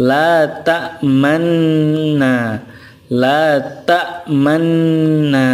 la ta'manna. La ta'manna.